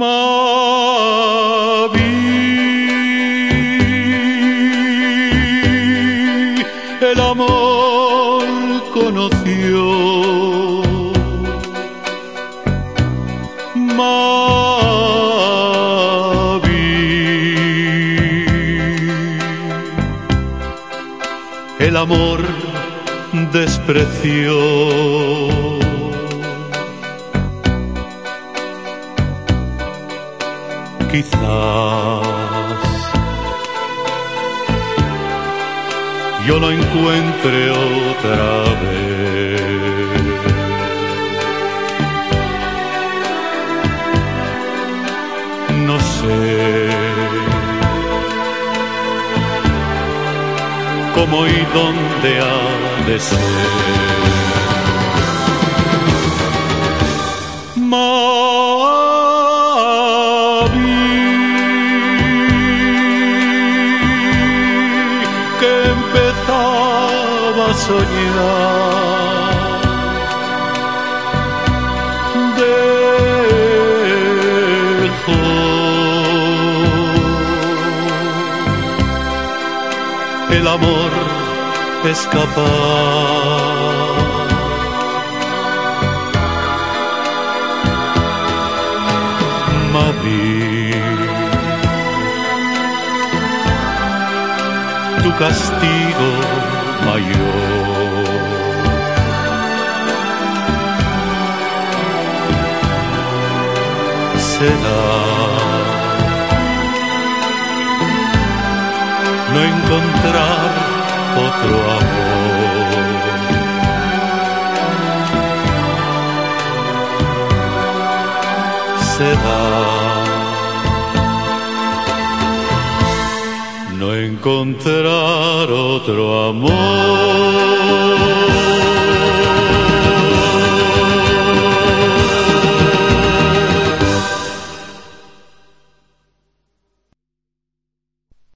Mavi, el amor conoció. Mavi, el amor despreció. Quizás yo lo encuentre otra vez. No sé cómo y dónde ha de ser. Soñar. Dejó el amor escapar. Tu castigo mayor. Será no encontrar otro amor. Será no encontrar otro amor.